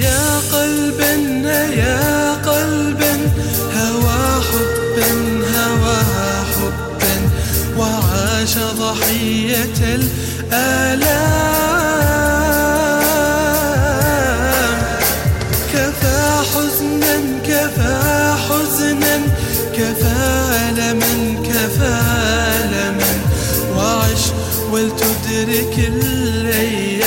يا قلبا يا قلبا هوى حبا هوى حبا وعاش ضحية الآلام. كفى حزنا كفى حزنا كفى ألما كفى ألما. وعش ولتدرك الأيام.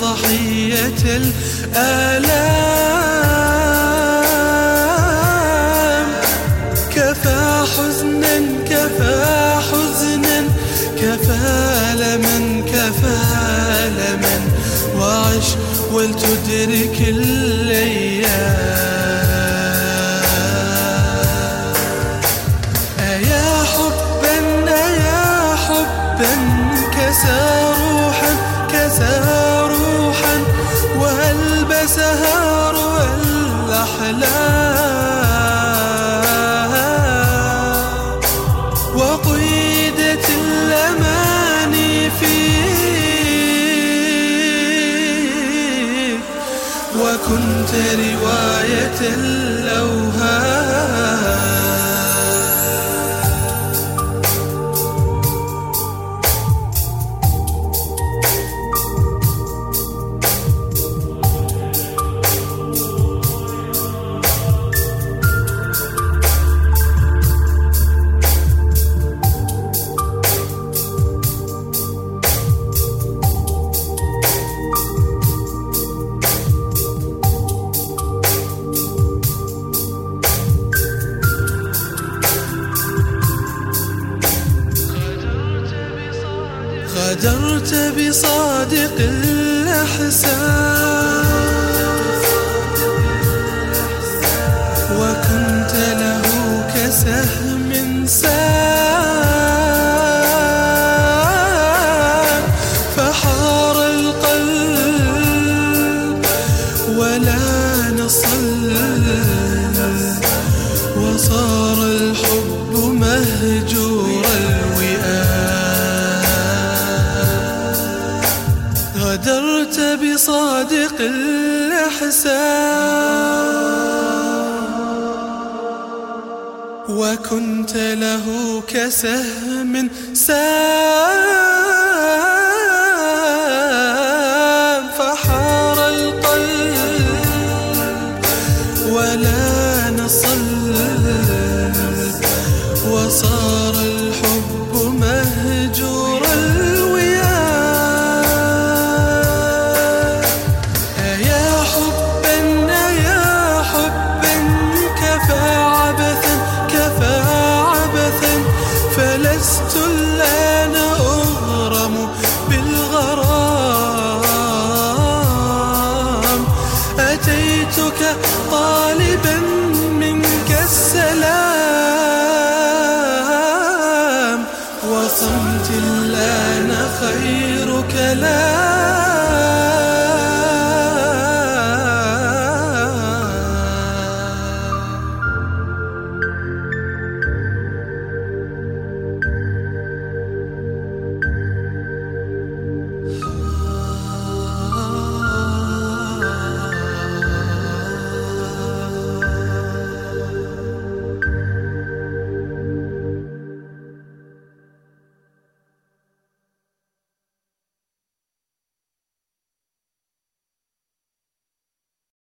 ضحية الآلام. كفى حزنا كفى حزنا كفى ألما كفى ألما وعش ولتدرك الأيام سهر الأحلام وقيدت الأماني فيك وكنت رواية الأوهام غدرت بصادق الأحسان وكنت له كسهم سام فحار القلب ولا نصل وصار الحب مهجور غدرت بصادق الإحسان وكنت له كسهم سام لست الآن أغرم بالغرام. أتيتك طالبا منك السلام وصمت الآن خير كلام